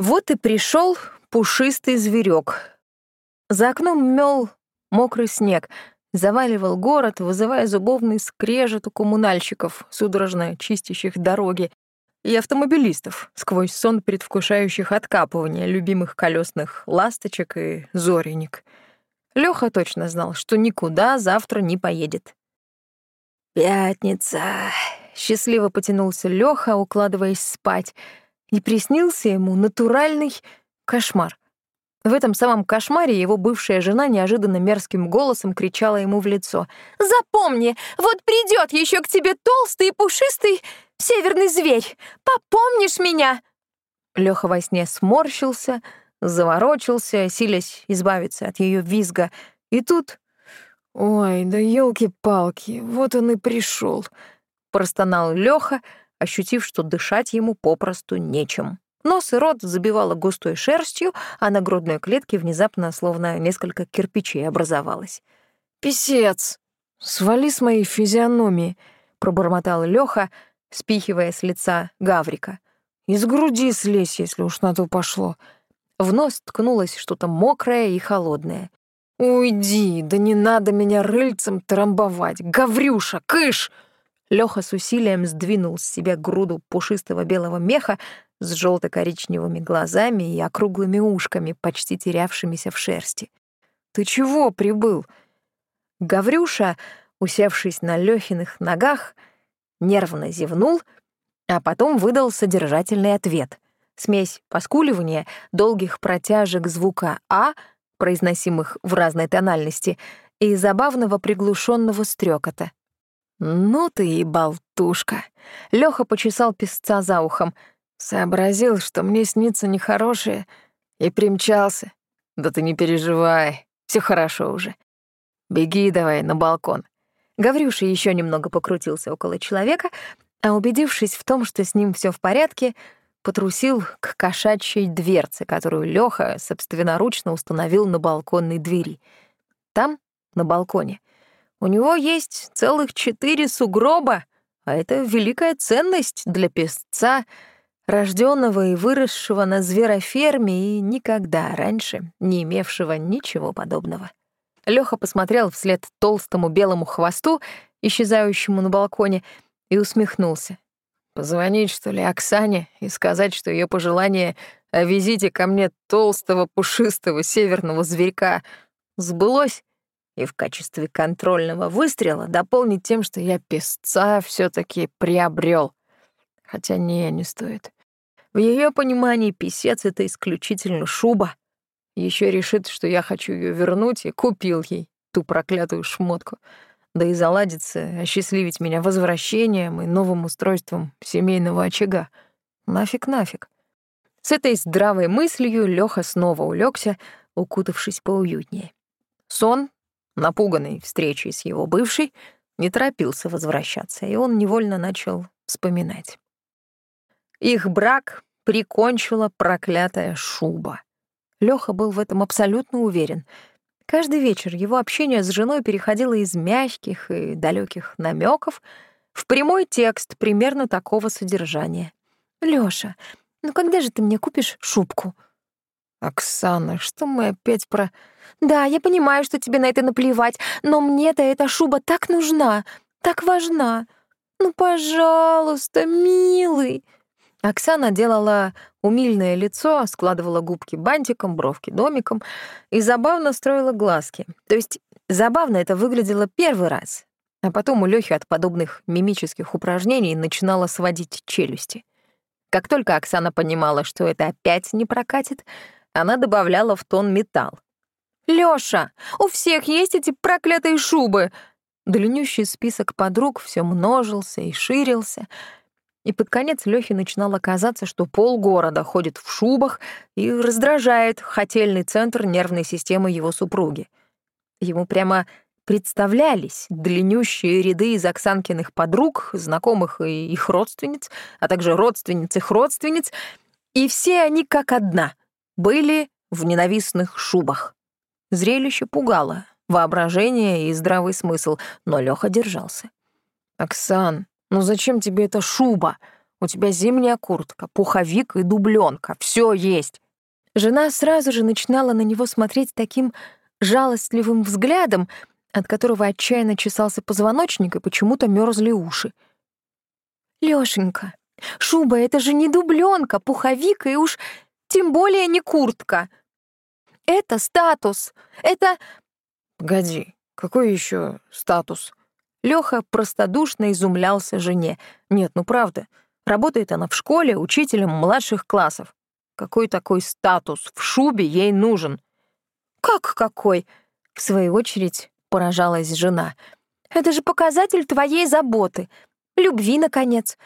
Вот и пришел пушистый зверек. За окном мел мокрый снег, заваливал город, вызывая зубовный скрежет у коммунальщиков, судорожно чистящих дороги, и автомобилистов, сквозь сон предвкушающих откапывания любимых колесных ласточек и зоренек. Лёха точно знал, что никуда завтра не поедет. «Пятница!» — счастливо потянулся Лёха, укладываясь спать, и приснился ему натуральный кошмар. В этом самом кошмаре его бывшая жена неожиданно мерзким голосом кричала ему в лицо. «Запомни, вот придет еще к тебе толстый и пушистый северный зверь. Попомнишь меня?» Леха во сне сморщился, заворочился, силясь избавиться от ее визга. И тут... «Ой, да елки-палки, вот он и пришел, простонал Леха, ощутив, что дышать ему попросту нечем. Нос и рот забивало густой шерстью, а на грудной клетке внезапно словно несколько кирпичей образовалось. «Писец! Свали с моей физиономии!» — пробормотал Лёха, спихивая с лица Гаврика. «Из груди слезь, если уж на то пошло». В нос ткнулось что-то мокрое и холодное. «Уйди, да не надо меня рыльцем трамбовать! Гаврюша, кыш!» Лёха с усилием сдвинул с себя груду пушистого белого меха, с желто-коричневыми глазами и округлыми ушками, почти терявшимися в шерсти. «Ты чего прибыл?» Гаврюша, усевшись на Лёхиных ногах, нервно зевнул, а потом выдал содержательный ответ. Смесь поскуливания, долгих протяжек звука «а», произносимых в разной тональности, и забавного приглушенного стрекота. «Ну ты и болтушка!» Лёха почесал песца за ухом — Сообразил, что мне снится нехорошее, и примчался. Да ты не переживай, все хорошо уже. Беги давай на балкон. Гаврюша еще немного покрутился около человека, а убедившись в том, что с ним все в порядке, потрусил к кошачьей дверце, которую Лёха собственноручно установил на балконной двери. Там, на балконе, у него есть целых четыре сугроба, а это великая ценность для песца — рожденного и выросшего на звероферме и никогда раньше не имевшего ничего подобного. Лёха посмотрел вслед толстому белому хвосту, исчезающему на балконе, и усмехнулся. Позвонить, что ли, Оксане и сказать, что ее пожелание о визите ко мне толстого пушистого северного зверька сбылось, и в качестве контрольного выстрела дополнить тем, что я песца все таки приобрел. Хотя не, не стоит. В ее понимании писец — это исключительно шуба. Еще решит, что я хочу ее вернуть, и купил ей ту проклятую шмотку. Да и заладится осчастливить меня возвращением и новым устройством семейного очага. Нафиг, нафиг. С этой здравой мыслью Лёха снова улегся, укутавшись поуютнее. Сон, напуганный встречей с его бывшей, не торопился возвращаться, и он невольно начал вспоминать. Их брак прикончила проклятая шуба. Лёха был в этом абсолютно уверен. Каждый вечер его общение с женой переходило из мягких и далеких намеков в прямой текст примерно такого содержания. «Лёша, ну когда же ты мне купишь шубку?» «Оксана, что мы опять про...» «Да, я понимаю, что тебе на это наплевать, но мне-то эта шуба так нужна, так важна. Ну, пожалуйста, милый!» Оксана делала умильное лицо, складывала губки бантиком, бровки домиком и забавно строила глазки. То есть забавно это выглядело первый раз, а потом у Лёхи от подобных мимических упражнений начинала сводить челюсти. Как только Оксана понимала, что это опять не прокатит, она добавляла в тон металл. «Лёша, у всех есть эти проклятые шубы!» Длиннющий список подруг все множился и ширился — и под конец Лёхе начинало казаться, что полгорода ходит в шубах и раздражает хотельный центр нервной системы его супруги. Ему прямо представлялись длиннющие ряды из Оксанкиных подруг, знакомых и их родственниц, а также родственниц их родственниц, и все они как одна были в ненавистных шубах. Зрелище пугало, воображение и здравый смысл, но Лёха держался. «Оксан, «Ну зачем тебе эта шуба?» У тебя зимняя куртка, пуховик и дубленка. Все есть. Жена сразу же начинала на него смотреть таким жалостливым взглядом, от которого отчаянно чесался позвоночник и почему-то мерзли уши. Лёшенька, шуба — это же не дубленка, пуховик и уж тем более не куртка. Это статус, это... Погоди, какой еще статус? Лёха простодушно изумлялся жене. Нет, ну правда, работает она в школе учителем младших классов. Какой такой статус в шубе ей нужен? Как какой? В свою очередь поражалась жена. Это же показатель твоей заботы, любви, наконец.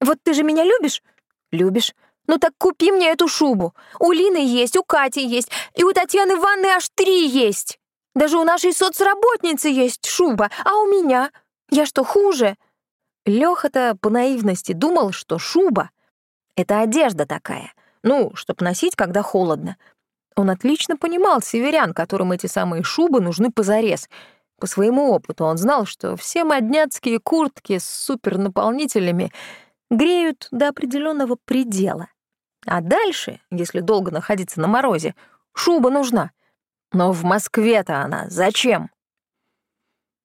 Вот ты же меня любишь? Любишь. Ну так купи мне эту шубу. У Лины есть, у Кати есть, и у Татьяны Ивановны аж три есть. Даже у нашей соцработницы есть шуба, а у меня? Я что, хуже?» Лёха-то по наивности думал, что шуба — это одежда такая, ну, чтоб носить, когда холодно. Он отлично понимал северян, которым эти самые шубы нужны позарез. По своему опыту он знал, что все модняцкие куртки с супернаполнителями греют до определенного предела. А дальше, если долго находиться на морозе, шуба нужна — но в Москве-то она зачем?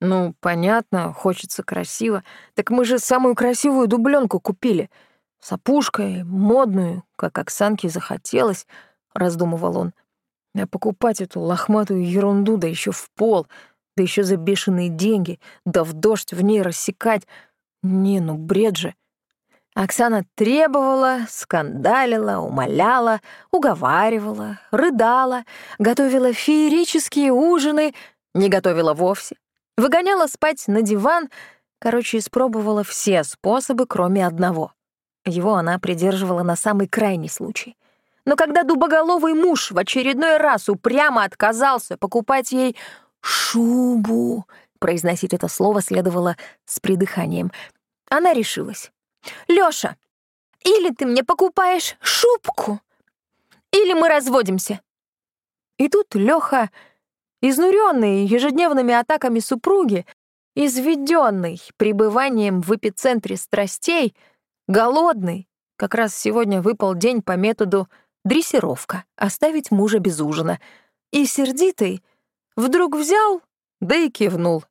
Ну, понятно, хочется красиво. Так мы же самую красивую дубленку купили. С опушкой, модную, как Оксанке захотелось, раздумывал он. А покупать эту лохматую ерунду, да еще в пол, да еще за бешеные деньги, да в дождь в ней рассекать. Не, ну бред же. Оксана требовала, скандалила, умоляла, уговаривала, рыдала, готовила феерические ужины, не готовила вовсе, выгоняла спать на диван, короче, испробовала все способы, кроме одного. Его она придерживала на самый крайний случай. Но когда дубоголовый муж в очередной раз упрямо отказался покупать ей шубу, произносить это слово следовало с придыханием, она решилась. Лёша, или ты мне покупаешь шубку, или мы разводимся. И тут Лёха, изнуренный ежедневными атаками супруги, изведенный пребыванием в эпицентре страстей, голодный, как раз сегодня выпал день по методу дрессировка, оставить мужа без ужина, и сердитый вдруг взял, да и кивнул.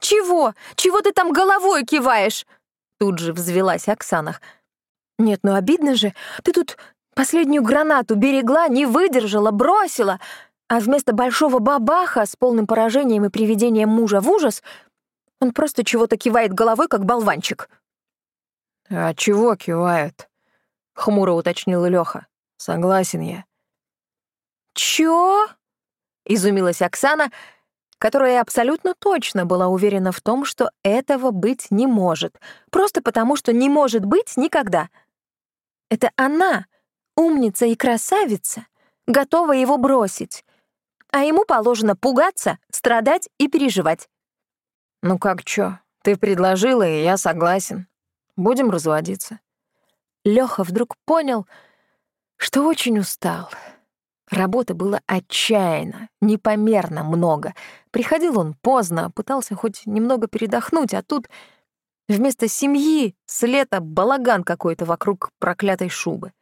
«Чего? Чего ты там головой киваешь?» Тут же взвелась Оксана. «Нет, ну обидно же. Ты тут последнюю гранату берегла, не выдержала, бросила, а вместо большого бабаха с полным поражением и приведением мужа в ужас он просто чего-то кивает головой, как болванчик». «А чего кивает?» — хмуро уточнил Лёха. «Согласен я». «Чё?» — изумилась Оксана, которая абсолютно точно была уверена в том, что этого быть не может, просто потому что не может быть никогда. Это она, умница и красавица, готова его бросить, а ему положено пугаться, страдать и переживать. «Ну как чё? Ты предложила, и я согласен. Будем разводиться». Лёха вдруг понял, что очень устал — Работы было отчаянно, непомерно много. Приходил он поздно, пытался хоть немного передохнуть, а тут вместо семьи с лета балаган какой-то вокруг проклятой шубы.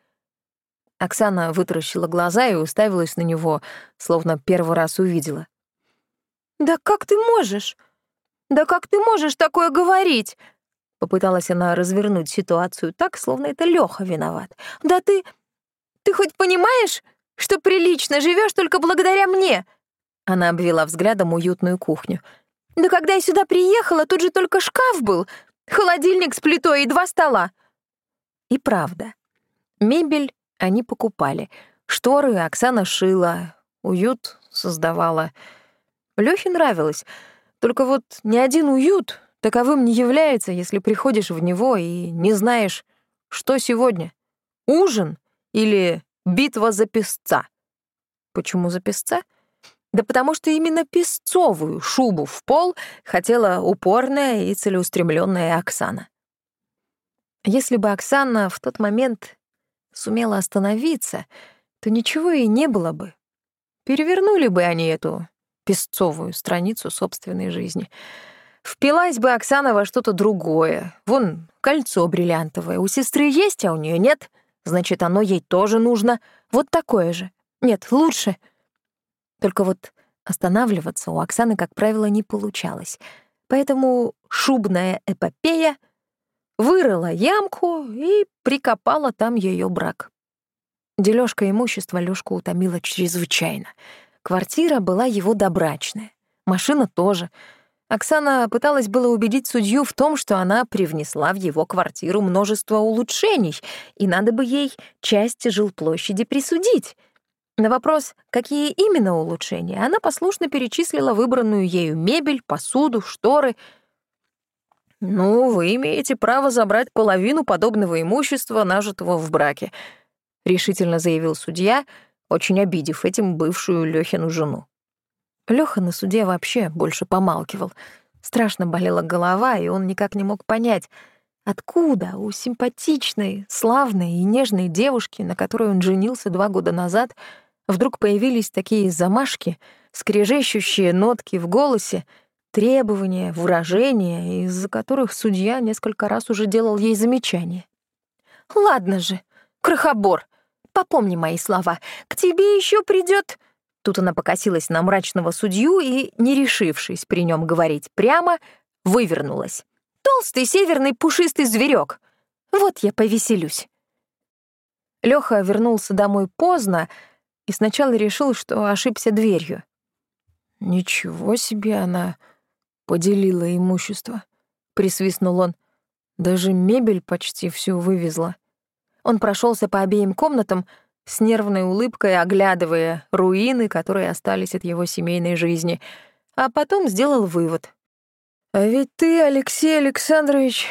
Оксана вытаращила глаза и уставилась на него, словно первый раз увидела. «Да как ты можешь? Да как ты можешь такое говорить?» Попыталась она развернуть ситуацию так, словно это Лёха виноват. «Да ты... ты хоть понимаешь, что прилично живешь только благодаря мне!» Она обвела взглядом уютную кухню. «Да когда я сюда приехала, тут же только шкаф был, холодильник с плитой и два стола». И правда. Мебель они покупали. Шторы Оксана шила, уют создавала. Лёхе нравилось. Только вот ни один уют таковым не является, если приходишь в него и не знаешь, что сегодня — ужин или Битва за песца. Почему за песца? Да потому что именно песцовую шубу в пол хотела упорная и целеустремленная Оксана. Если бы Оксана в тот момент сумела остановиться, то ничего и не было бы. Перевернули бы они эту песцовую страницу собственной жизни. Впилась бы Оксана во что-то другое. Вон, кольцо бриллиантовое. У сестры есть, а у нее нет. Значит, оно ей тоже нужно. Вот такое же. Нет, лучше. Только вот останавливаться у Оксаны, как правило, не получалось. Поэтому шубная эпопея вырыла ямку и прикопала там ее брак. Дележка имущества Лёшку утомила чрезвычайно. Квартира была его добрачная, машина тоже. Оксана пыталась было убедить судью в том, что она привнесла в его квартиру множество улучшений, и надо бы ей часть жилплощади присудить. На вопрос, какие именно улучшения, она послушно перечислила выбранную ею мебель, посуду, шторы. «Ну, вы имеете право забрать половину подобного имущества, нажитого в браке», — решительно заявил судья, очень обидев этим бывшую Лёхину жену. Лёха на суде вообще больше помалкивал. Страшно болела голова, и он никак не мог понять, откуда у симпатичной, славной и нежной девушки, на которой он женился два года назад, вдруг появились такие замашки, скрежещущие нотки в голосе, требования, выражения, из-за которых судья несколько раз уже делал ей замечания. «Ладно же, крохобор, Попомни мои слова. К тебе еще придет. Тут она покосилась на мрачного судью и, не решившись при нем говорить прямо, вывернулась. Толстый северный пушистый зверек. Вот я повеселюсь. Леха вернулся домой поздно и сначала решил, что ошибся дверью. «Ничего себе она поделила имущество», — присвистнул он. «Даже мебель почти всю вывезла». Он прошелся по обеим комнатам, с нервной улыбкой оглядывая руины, которые остались от его семейной жизни, а потом сделал вывод. «А ведь ты, Алексей Александрович,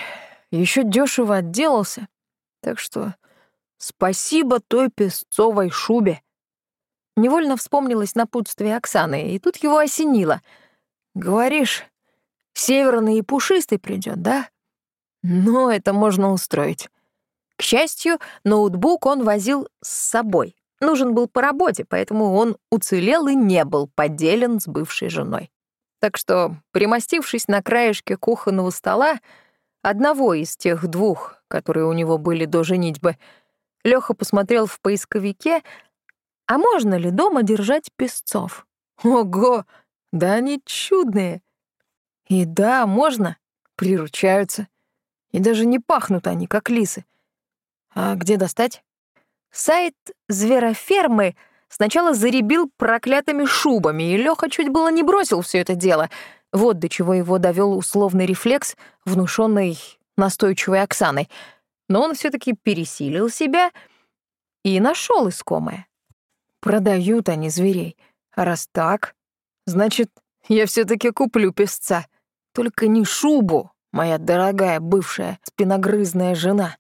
еще дешево отделался, так что спасибо той песцовой шубе». Невольно вспомнилось напутствие Оксаны, и тут его осенило. «Говоришь, северный и пушистый придет, да? Ну, это можно устроить. К счастью, ноутбук он возил с собой. Нужен был по работе, поэтому он уцелел и не был поделен с бывшей женой. Так что, примостившись на краешке кухонного стола, одного из тех двух, которые у него были до женитьбы, Лёха посмотрел в поисковике, а можно ли дома держать песцов? Ого, да они чудные. И да, можно, приручаются. И даже не пахнут они, как лисы. А где достать? Сайт зверофермы сначала заребил проклятыми шубами, и Лёха чуть было не бросил все это дело. Вот до чего его довел условный рефлекс, внушенный настойчивой Оксаной. Но он все таки пересилил себя и нашел искомое. Продают они зверей. А раз так, значит, я все таки куплю песца. Только не шубу, моя дорогая бывшая спиногрызная жена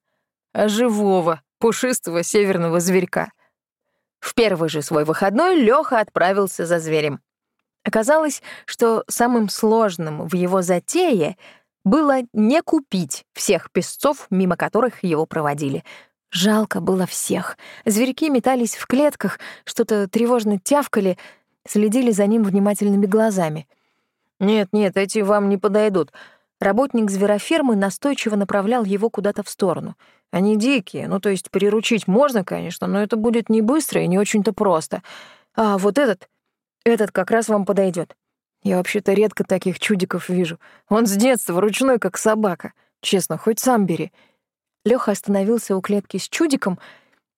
а живого, пушистого северного зверька. В первый же свой выходной Лёха отправился за зверем. Оказалось, что самым сложным в его затее было не купить всех песцов, мимо которых его проводили. Жалко было всех. Зверьки метались в клетках, что-то тревожно тявкали, следили за ним внимательными глазами. «Нет-нет, эти вам не подойдут». Работник зверофермы настойчиво направлял его куда-то в сторону — они дикие, ну то есть приручить можно, конечно, но это будет не быстро и не очень-то просто. А вот этот, этот как раз вам подойдет. Я вообще-то редко таких чудиков вижу. Он с детства ручной, как собака. Честно, хоть сам бери. Лёха остановился у клетки с чудиком,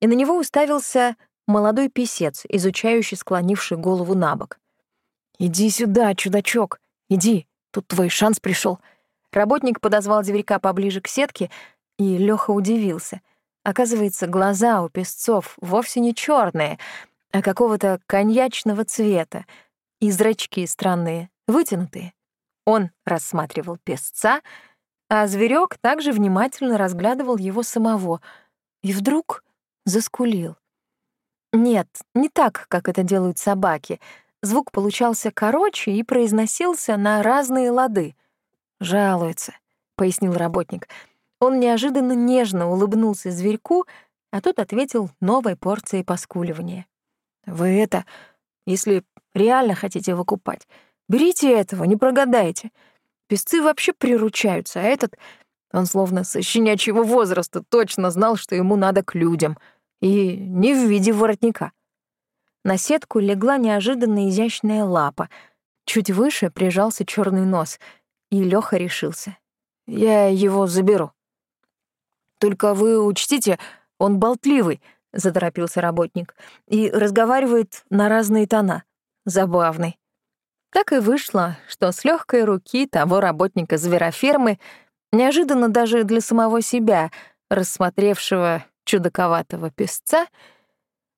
и на него уставился молодой писец, изучающий склонивший голову на бок. «Иди сюда, чудачок, иди, тут твой шанс пришел. Работник подозвал зверька поближе к сетке, и Лёха удивился. Оказывается, глаза у песцов вовсе не черные, а какого-то коньячного цвета, и зрачки странные, вытянутые. Он рассматривал песца, а зверек также внимательно разглядывал его самого и вдруг заскулил. Нет, не так, как это делают собаки. Звук получался короче и произносился на разные лады. «Жалуется», — пояснил работник, — он неожиданно нежно улыбнулся зверьку, а тот ответил новой порцией поскуливания. «Вы это, если реально хотите выкупать, берите этого, не прогадайте. песцы вообще приручаются, а этот, он словно со щенячьего возраста точно знал, что ему надо к людям, и не в виде воротника. На сетку легла неожиданно изящная лапа, чуть выше прижался черный нос, и Лёха решился. «Я его заберу». «Только вы учтите, он болтливый», — заторопился работник, «и разговаривает на разные тона. Забавный». Так и вышло, что с легкой руки того работника зверофермы, неожиданно даже для самого себя, рассмотревшего чудаковатого песца,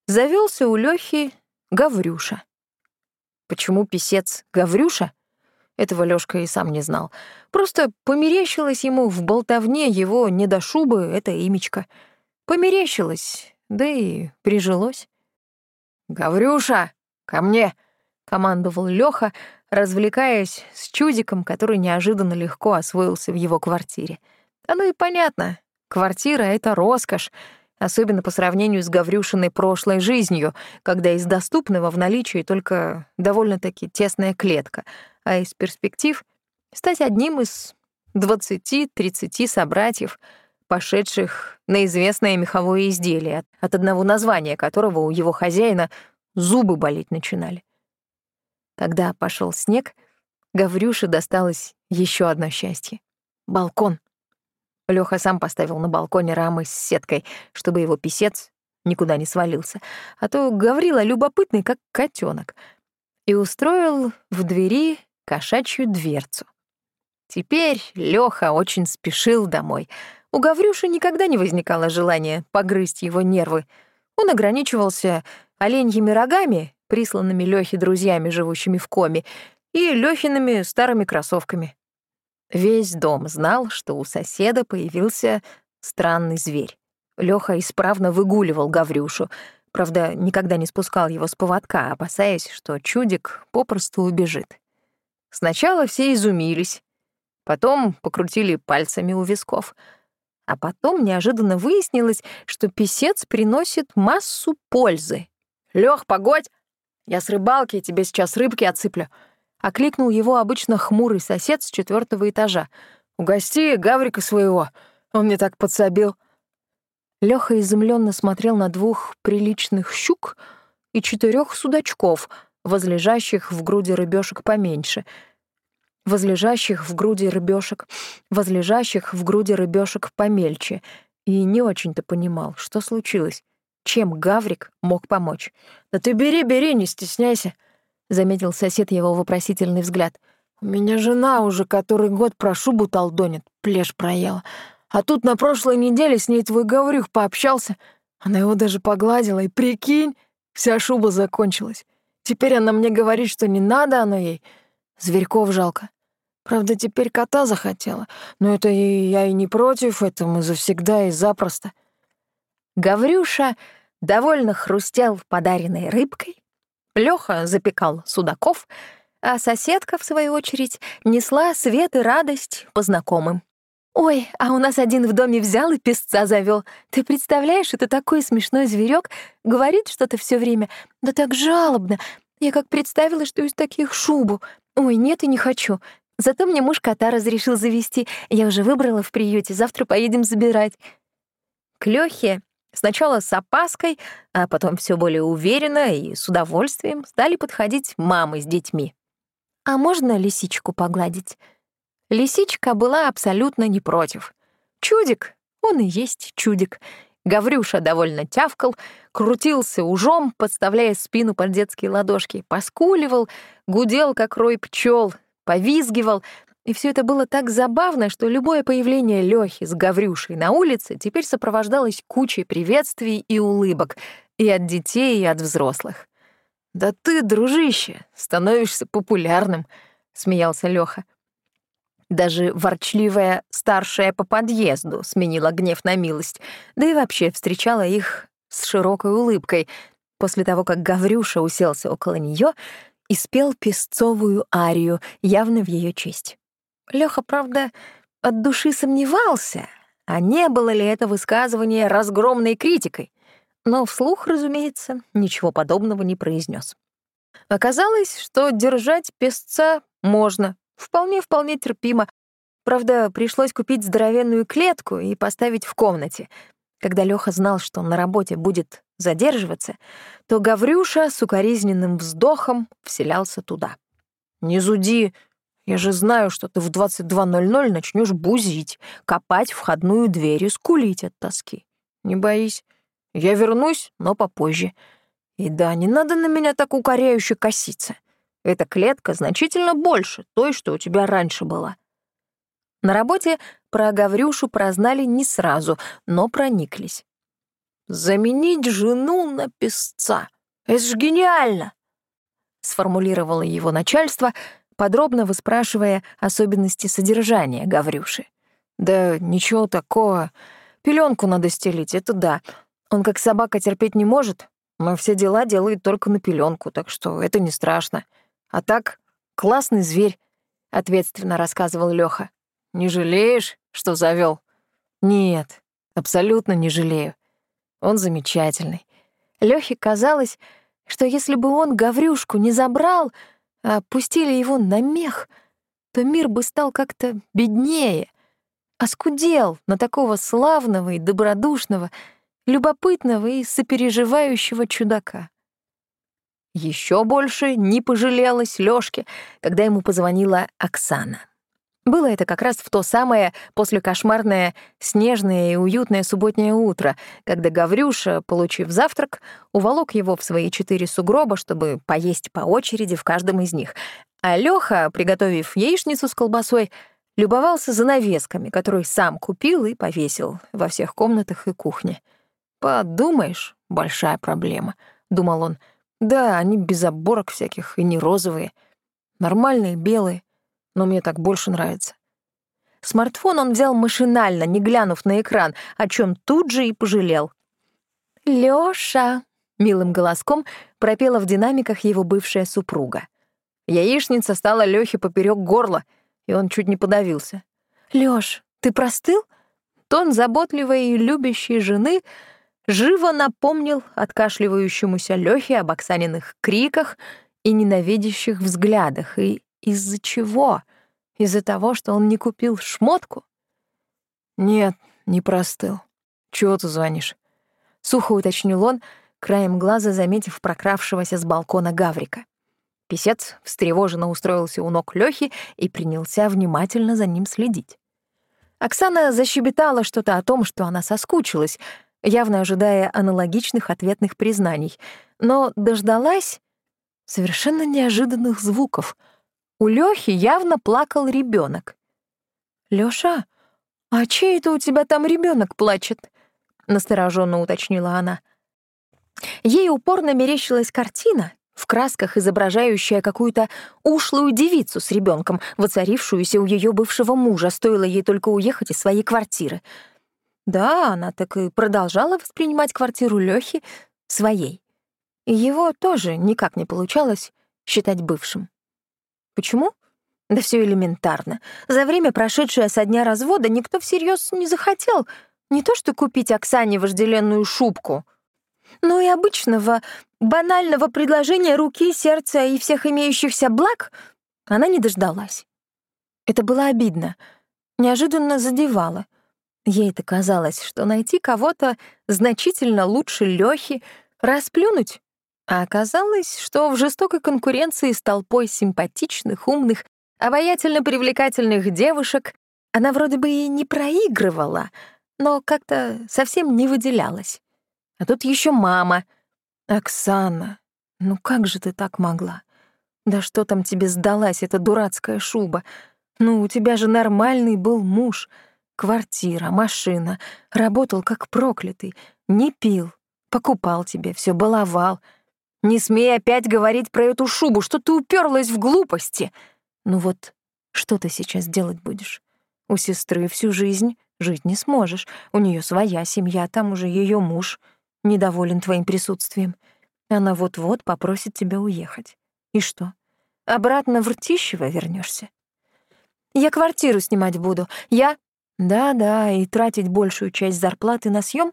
завелся у Лёхи Гаврюша. Почему писец Гаврюша? Этого Лёшка и сам не знал. Просто померещилось ему в болтовне его недошубы это имечко. Померещилось, да и прижилось. «Гаврюша, ко мне!» — командовал Лёха, развлекаясь с чудиком, который неожиданно легко освоился в его квартире. Оно и понятно. Квартира — это роскошь, особенно по сравнению с Гаврюшиной прошлой жизнью, когда из доступного в наличии только довольно-таки тесная клетка, а из перспектив — стать одним из 20-30 собратьев, пошедших на известное меховое изделие, от одного названия которого у его хозяина зубы болеть начинали. Когда пошел снег, Гаврюше досталось еще одно счастье — балкон. Лёха сам поставил на балконе рамы с сеткой, чтобы его писец никуда не свалился, а то Гаврила любопытный, как котенок, и устроил в двери кошачью дверцу. Теперь Лёха очень спешил домой. У Гаврюши никогда не возникало желания погрызть его нервы. Он ограничивался оленьими рогами присланными Лёхе друзьями, живущими в коме, и Лёхиными старыми кроссовками. Весь дом знал, что у соседа появился странный зверь. Лёха исправно выгуливал Гаврюшу, правда, никогда не спускал его с поводка, опасаясь, что чудик попросту убежит. Сначала все изумились, потом покрутили пальцами у висков, а потом неожиданно выяснилось, что писец приносит массу пользы. «Лёх, погодь!» Я с рыбалки тебе сейчас рыбки отсыплю». Окликнул его обычно хмурый сосед с четвертого этажа. «Угости Гаврика своего, он мне так подсобил». Лёха изумленно смотрел на двух приличных щук и четырех судачков, возлежащих в груди рыбешек поменьше, возлежащих в груди рыбешек, возлежащих в груди рыбешек помельче, и не очень-то понимал, что случилось. Чем Гаврик мог помочь? «Да ты бери, бери, не стесняйся», — заметил сосед его вопросительный взгляд. «У меня жена уже который год про шубу толдонит, плешь проела. А тут на прошлой неделе с ней твой Гаврюх пообщался. Она его даже погладила, и прикинь, вся шуба закончилась. Теперь она мне говорит, что не надо оно ей. Зверьков жалко. Правда, теперь кота захотела. Но это и я и не против, это мы завсегда и запросто. Гаврюша довольно хрустел подаренной рыбкой, Лёха запекал судаков, а соседка, в свою очередь, несла свет и радость по знакомым. «Ой, а у нас один в доме взял и песца завёл. Ты представляешь, это такой смешной зверек, говорит что-то все время, да так жалобно. Я как представила, что из таких шубу. Ой, нет и не хочу. Зато мне муж кота разрешил завести. Я уже выбрала в приюте, завтра поедем забирать». К Лёхе Сначала с опаской, а потом все более уверенно и с удовольствием стали подходить мамы с детьми. «А можно лисичку погладить?» Лисичка была абсолютно не против. Чудик, он и есть чудик. Гаврюша довольно тявкал, крутился ужом, подставляя спину под детские ладошки, поскуливал, гудел, как рой пчел, повизгивал, и все это было так забавно, что любое появление Лёхи с Гаврюшей на улице теперь сопровождалось кучей приветствий и улыбок и от детей, и от взрослых. «Да ты, дружище, становишься популярным», — смеялся Лёха. Даже ворчливая старшая по подъезду сменила гнев на милость, да и вообще встречала их с широкой улыбкой после того, как Гаврюша уселся около неё и спел песцовую арию, явно в её честь. Лёха, правда, от души сомневался, а не было ли это высказывание разгромной критикой, но вслух, разумеется, ничего подобного не произнес. Оказалось, что держать песца можно, вполне-вполне терпимо. Правда, пришлось купить здоровенную клетку и поставить в комнате. Когда Лёха знал, что на работе будет задерживаться, то Гаврюша с укоризненным вздохом вселялся туда. «Не зуди, я же знаю, что ты в 22.00 начнешь бузить, копать входную дверь и скулить от тоски. Не боись, я вернусь, но попозже. И да, не надо на меня так укоряюще коситься. Эта клетка значительно больше той, что у тебя раньше была. На работе про Гаврюшу прознали не сразу, но прониклись. «Заменить жену на песца — это ж гениально!» сформулировало его начальство, подробно выспрашивая особенности содержания Гаврюши. «Да ничего такого. Пеленку надо стелить, это да. Он как собака терпеть не может, но все дела делает только на пеленку, так что это не страшно. А так, классный зверь», — ответственно рассказывал Лёха. «Не жалеешь, что завёл?» «Нет, абсолютно не жалею. Он замечательный». Лёхе казалось, что если бы он Гаврюшку не забрал, а пустили его на мех, то мир бы стал как-то беднее, оскудел на такого славного и добродушного, любопытного и сопереживающего чудака. Еще больше не пожалелось Лёшке, когда ему позвонила Оксана. Было это как раз в то самое послекошмарное снежное и уютное субботнее утро, когда Гаврюша, получив завтрак, уволок его в свои четыре сугроба, чтобы поесть по очереди в каждом из них. А Лёха, приготовив яичницу с колбасой, любовался занавесками, которые сам купил и повесил во всех комнатах и кухне. «Подумаешь, большая проблема», — думал он. «Да, они без оборок всяких и не розовые. Нормальные белые, но мне так больше нравится. Смартфон он взял машинально, не глянув на экран, о чем тут же и пожалел. «Лёша!» — милым голоском пропела в динамиках его бывшая супруга. Яичница стала Лёхе поперек горла, и он чуть не подавился. «Лёш, ты простыл?» Тон заботливой и любящей жены живо напомнил откашливающемуся Лёхе об Оксаниных криках и ненавидящих взглядах, и из-за чего? Из-за того, что он не купил шмотку? Нет, не простыл. Чего ты звонишь? Сухо уточнил он, краем глаза заметив прокравшегося с балкона Гаврика. Песец встревоженно устроился у ног Лёхи и принялся внимательно за ним следить. Оксана защебетала что-то о том, что она соскучилась, явно ожидая аналогичных ответных признаний, но дождалась совершенно неожиданных звуков — у Лёхи явно плакал ребенок. «Лёша, а чей это у тебя там ребенок плачет?» — настороженно уточнила она. Ей упорно мерещилась картина, в красках изображающая какую-то ушлую девицу с ребенком, воцарившуюся у ее бывшего мужа, стоило ей только уехать из своей квартиры. Да, она так и продолжала воспринимать квартиру Лёхи своей. Его тоже никак не получалось считать бывшим. Почему? Да все элементарно. За время, прошедшее со дня развода, никто всерьез не захотел не то что купить Оксане вожделенную шубку, но и обычного, банального предложения руки, сердца и всех имеющихся благ она не дождалась. Это было обидно, неожиданно задевало. Ей-то казалось, что найти кого-то значительно лучше Лёхи, расплюнуть а оказалось, что в жестокой конкуренции с толпой симпатичных, умных, обаятельно привлекательных девушек она вроде бы и не проигрывала, но как-то совсем не выделялась. А тут еще мама. «Оксана, ну как же ты так могла? Да что там тебе сдалась эта дурацкая шуба? Ну, у тебя же нормальный был муж, квартира, машина, работал как проклятый, не пил, покупал тебе, все баловал». Не смей опять говорить про эту шубу, что ты уперлась в глупости. Ну вот, что ты сейчас делать будешь? У сестры всю жизнь жить не сможешь. У нее своя семья, там уже ее муж недоволен твоим присутствием. Она вот-вот попросит тебя уехать. И что? Обратно в Ртищево вернешься? Я квартиру снимать буду. Я... Да-да, и тратить большую часть зарплаты на съем.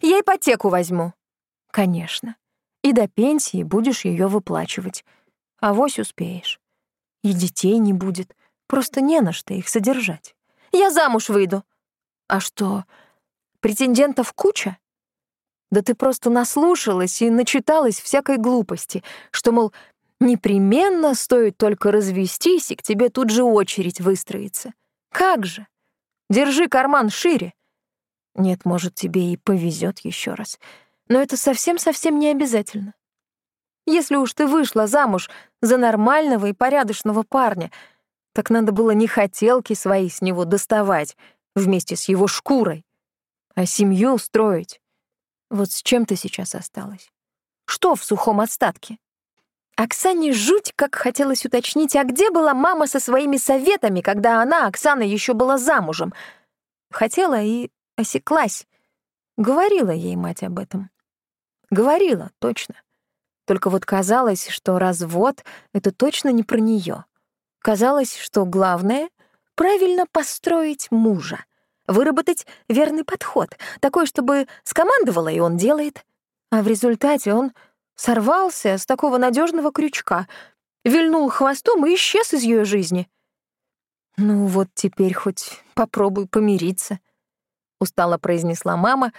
Я ипотеку возьму. Конечно и до пенсии будешь ее выплачивать. а Авось успеешь. И детей не будет. Просто не на что их содержать. Я замуж выйду. А что, претендентов куча? Да ты просто наслушалась и начиталась всякой глупости, что, мол, непременно стоит только развестись, и к тебе тут же очередь выстроится. Как же? Держи карман шире. Нет, может, тебе и повезет еще раз. Но это совсем-совсем не обязательно. Если уж ты вышла замуж за нормального и порядочного парня, так надо было не хотелки свои с него доставать вместе с его шкурой, а семью устроить. Вот с чем ты сейчас осталась? Что в сухом остатке? Оксане жуть как хотелось уточнить, а где была мама со своими советами, когда она, Оксана, еще была замужем? Хотела и осеклась. Говорила ей мать об этом. Говорила, точно. Только вот казалось, что развод — это точно не про нее. Казалось, что главное — правильно построить мужа, выработать верный подход, такой, чтобы скомандовала, и он делает. А в результате он сорвался с такого надежного крючка, вильнул хвостом и исчез из ее жизни. «Ну вот теперь хоть попробуй помириться», — устало произнесла мама,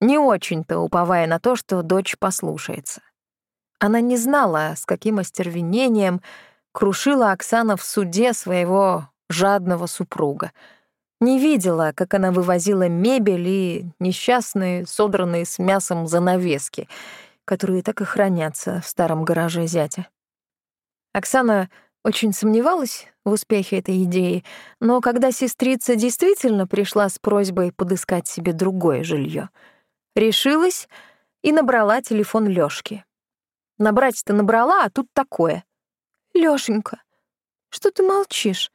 не очень-то уповая на то, что дочь послушается. Она не знала, с каким остервенением крушила Оксана в суде своего жадного супруга. Не видела, как она вывозила мебель и несчастные, содранные с мясом занавески, которые так и хранятся в старом гараже зятя. Оксана очень сомневалась в успехе этой идеи, но когда сестрица действительно пришла с просьбой подыскать себе другое жилье, решилась и набрала телефон Лёшки. Набрать-то набрала, а тут такое. Лёшенька, что ты молчишь?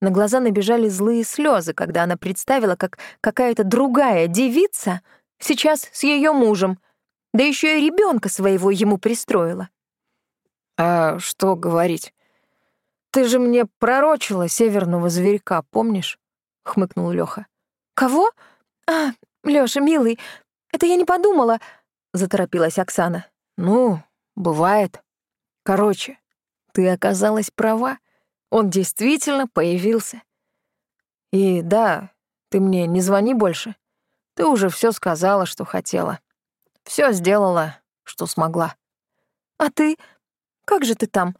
На глаза набежали злые слезы, когда она представила, как какая-то другая девица сейчас с ее мужем, да еще и ребенка своего ему пристроила. «А что говорить? Ты же мне пророчила северного зверька, помнишь?» — хмыкнул Лёха. «Кого? А, Лёша, милый, это я не подумала», — заторопилась Оксана. «Ну, Бывает. Короче, ты оказалась права. Он действительно появился. И да, ты мне не звони больше. Ты уже все сказала, что хотела. Все сделала, что смогла. А ты? Как же ты там?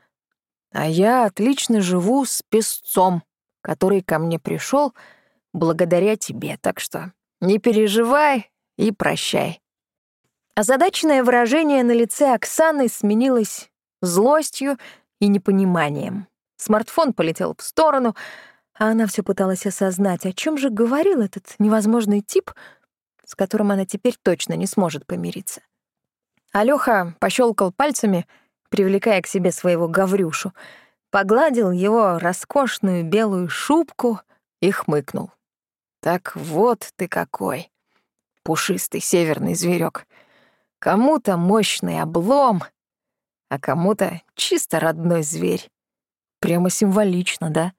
А я отлично живу с песцом, который ко мне пришел благодаря тебе, так что не переживай и прощай. Озадаченное выражение на лице Оксаны сменилось злостью и непониманием. Смартфон полетел в сторону, а она все пыталась осознать, о чем же говорил этот невозможный тип, с которым она теперь точно не сможет помириться. Алёха пощелкал пальцами, привлекая к себе своего Гаврюшу, погладил его роскошную белую шубку и хмыкнул. «Так вот ты какой, пушистый северный зверек. Кому-то мощный облом, а кому-то чисто родной зверь. Прямо символично, да?